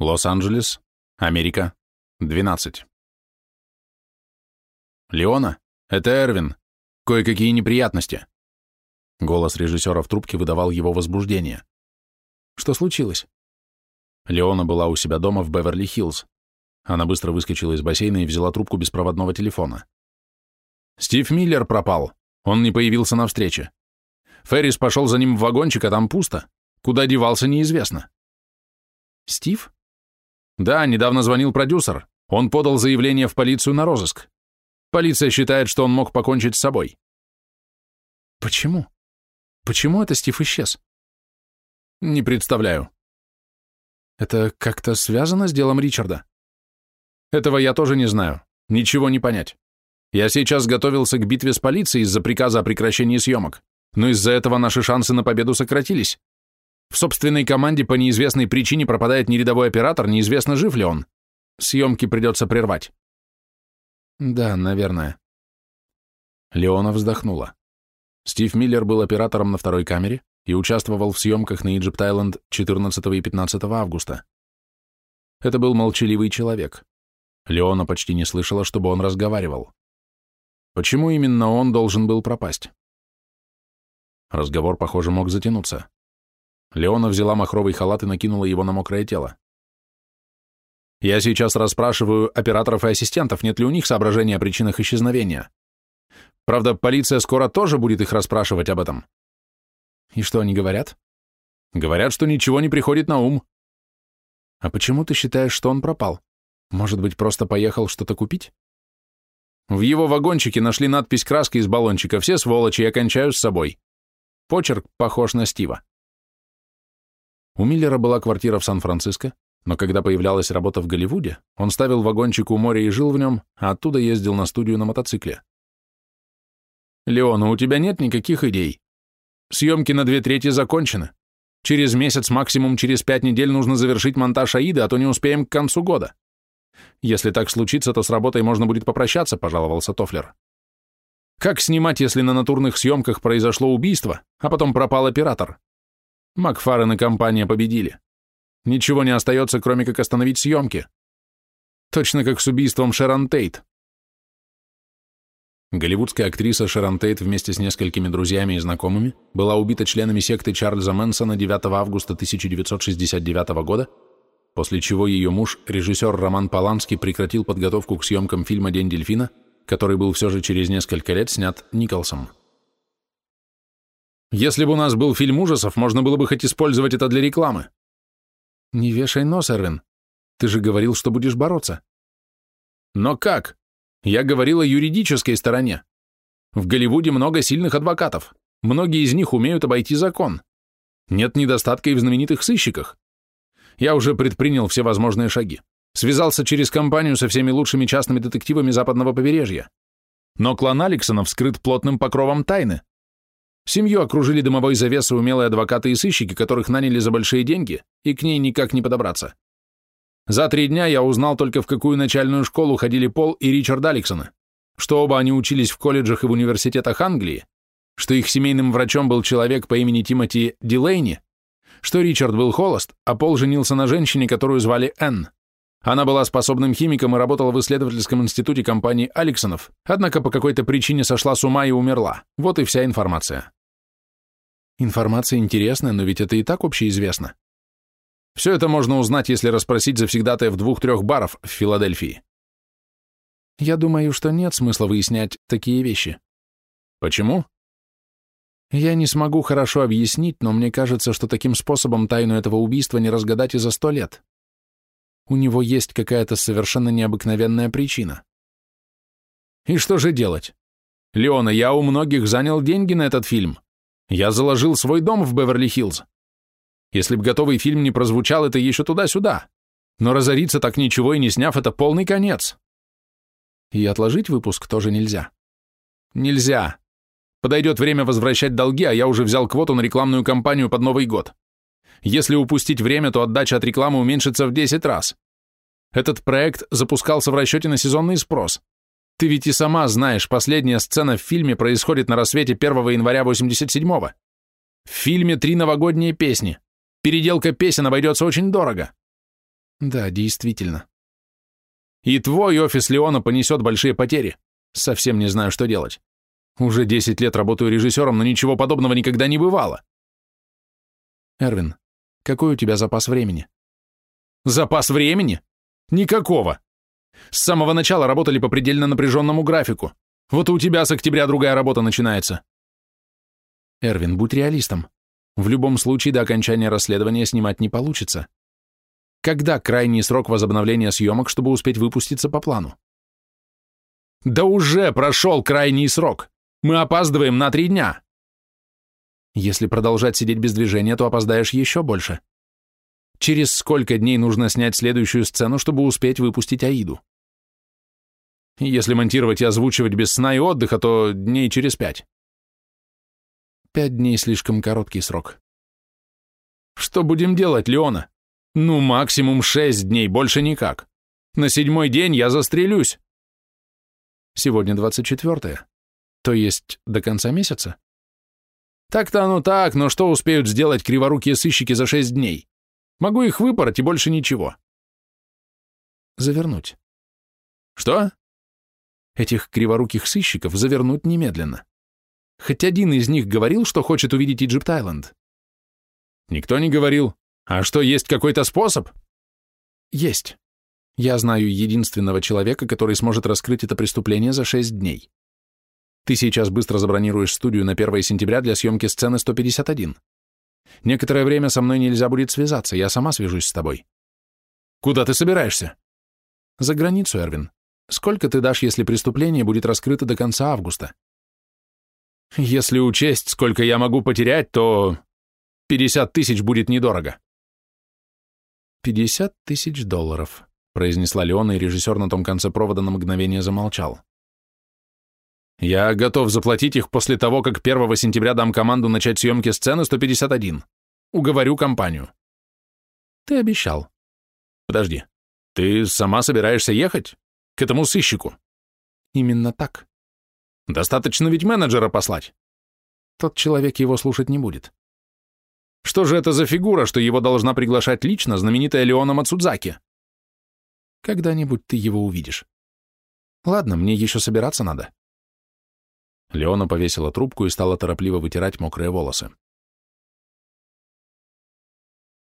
Лос-Анджелес, Америка, 12. «Леона, это Эрвин. Кое-какие неприятности». Голос режиссера в трубке выдавал его возбуждение. «Что случилось?» Леона была у себя дома в Беверли-Хиллз. Она быстро выскочила из бассейна и взяла трубку беспроводного телефона. «Стив Миллер пропал. Он не появился на встрече. Феррис пошел за ним в вагончик, а там пусто. Куда девался, неизвестно». «Стив?» «Да, недавно звонил продюсер. Он подал заявление в полицию на розыск. Полиция считает, что он мог покончить с собой. Почему? Почему это Стив исчез? Не представляю. Это как-то связано с делом Ричарда? Этого я тоже не знаю. Ничего не понять. Я сейчас готовился к битве с полицией из-за приказа о прекращении съемок, но из-за этого наши шансы на победу сократились. В собственной команде по неизвестной причине пропадает нерядовой оператор, неизвестно, жив ли он. Съемки придется прервать. Да, наверное. Леона вздохнула. Стив Миллер был оператором на второй камере и участвовал в съемках на Egypt Island 14 и 15 августа. Это был молчаливый человек. Леона почти не слышала, чтобы он разговаривал. Почему именно он должен был пропасть? Разговор, похоже, мог затянуться. Леона взяла махровый халат и накинула его на мокрое тело. Я сейчас расспрашиваю операторов и ассистентов, нет ли у них соображений о причинах исчезновения. Правда, полиция скоро тоже будет их расспрашивать об этом. И что они говорят? Говорят, что ничего не приходит на ум. А почему ты считаешь, что он пропал? Может быть, просто поехал что-то купить? В его вагончике нашли надпись краской из баллончика «Все сволочи, я кончаю с собой». Почерк похож на Стива. У Миллера была квартира в Сан-Франциско, но когда появлялась работа в Голливуде, он ставил вагончик у моря и жил в нем, а оттуда ездил на студию на мотоцикле. «Леона, у тебя нет никаких идей. Съемки на две трети закончены. Через месяц, максимум через пять недель нужно завершить монтаж Аиды, а то не успеем к концу года. Если так случится, то с работой можно будет попрощаться», — пожаловался Тофлер. «Как снимать, если на натурных съемках произошло убийство, а потом пропал оператор? Макфарен и компания победили. Ничего не остается, кроме как остановить съемки. Точно как с убийством Шерон Тейт. Голливудская актриса Шерон Тейт вместе с несколькими друзьями и знакомыми была убита членами секты Чарльза Мэнсона 9 августа 1969 года, после чего ее муж, режиссер Роман Поланский, прекратил подготовку к съемкам фильма «День дельфина», который был все же через несколько лет снят Николсом. Если бы у нас был фильм ужасов, можно было бы хоть использовать это для рекламы. Не вешай нос, Эрвин. Ты же говорил, что будешь бороться. Но как? Я говорил о юридической стороне. В Голливуде много сильных адвокатов. Многие из них умеют обойти закон. Нет недостатка и в знаменитых сыщиках. Я уже предпринял все возможные шаги. Связался через компанию со всеми лучшими частными детективами западного побережья. Но клан Алексонов скрыт плотным покровом тайны. Семью окружили дымовой завесой умелые адвокаты и сыщики, которых наняли за большие деньги, и к ней никак не подобраться. За три дня я узнал только, в какую начальную школу ходили Пол и Ричард Алексоны, что оба они учились в колледжах и в университетах Англии, что их семейным врачом был человек по имени Тимоти Дилейни, что Ричард был холост, а Пол женился на женщине, которую звали Энн. Она была способным химиком и работала в исследовательском институте компании Алексонов, однако по какой-то причине сошла с ума и умерла. Вот и вся информация. Информация интересная, но ведь это и так общеизвестно. Все это можно узнать, если расспросить завсегдатая в двух-трех баров в Филадельфии. Я думаю, что нет смысла выяснять такие вещи. Почему? Я не смогу хорошо объяснить, но мне кажется, что таким способом тайну этого убийства не разгадать и за сто лет. У него есть какая-то совершенно необыкновенная причина. И что же делать? Леона, я у многих занял деньги на этот фильм. Я заложил свой дом в Беверли-Хиллз. Если б готовый фильм не прозвучал, это еще туда-сюда. Но разориться так ничего и не сняв, это полный конец. И отложить выпуск тоже нельзя. Нельзя. Подойдет время возвращать долги, а я уже взял квоту на рекламную кампанию под Новый год. Если упустить время, то отдача от рекламы уменьшится в 10 раз. Этот проект запускался в расчете на сезонный спрос. Ты ведь и сама знаешь, последняя сцена в фильме происходит на рассвете 1 января 87-го. В фильме три новогодние песни. Переделка песен обойдется очень дорого. Да, действительно. И твой офис Леона понесет большие потери. Совсем не знаю, что делать. Уже 10 лет работаю режиссером, но ничего подобного никогда не бывало. Эрвин, какой у тебя запас времени? Запас времени? Никакого. С самого начала работали по предельно напряженному графику. Вот у тебя с октября другая работа начинается. Эрвин, будь реалистом. В любом случае до окончания расследования снимать не получится. Когда крайний срок возобновления съемок, чтобы успеть выпуститься по плану? Да уже прошел крайний срок. Мы опаздываем на три дня. Если продолжать сидеть без движения, то опоздаешь еще больше. Через сколько дней нужно снять следующую сцену, чтобы успеть выпустить Аиду? Если монтировать и озвучивать без сна и отдыха, то дней через пять. Пять дней слишком короткий срок. Что будем делать, Леона? Ну, максимум шесть дней, больше никак. На седьмой день я застрелюсь. Сегодня двадцать четвертое. То есть до конца месяца? Так-то оно так, но что успеют сделать криворукие сыщики за шесть дней? Могу их выпороть и больше ничего. Завернуть. Что? Этих криворуких сыщиков завернуть немедленно. Хоть один из них говорил, что хочет увидеть Иджипт-Айленд. Никто не говорил. А что, есть какой-то способ? Есть. Я знаю единственного человека, который сможет раскрыть это преступление за шесть дней. Ты сейчас быстро забронируешь студию на 1 сентября для съемки сцены 151. Некоторое время со мной нельзя будет связаться, я сама свяжусь с тобой. Куда ты собираешься? За границу, Эрвин. Сколько ты дашь, если преступление будет раскрыто до конца августа? Если учесть, сколько я могу потерять, то 50 тысяч будет недорого. 50 тысяч долларов, произнесла Леона, и режиссер на том конце провода на мгновение замолчал. Я готов заплатить их после того, как 1 сентября дам команду начать съемки сцены 151. Уговорю компанию. Ты обещал. Подожди. Ты сама собираешься ехать? К этому сыщику? Именно так. Достаточно ведь менеджера послать. Тот человек его слушать не будет. Что же это за фигура, что его должна приглашать лично знаменитая Леона Мацудзаки? Когда-нибудь ты его увидишь. Ладно, мне еще собираться надо. Леона повесила трубку и стала торопливо вытирать мокрые волосы.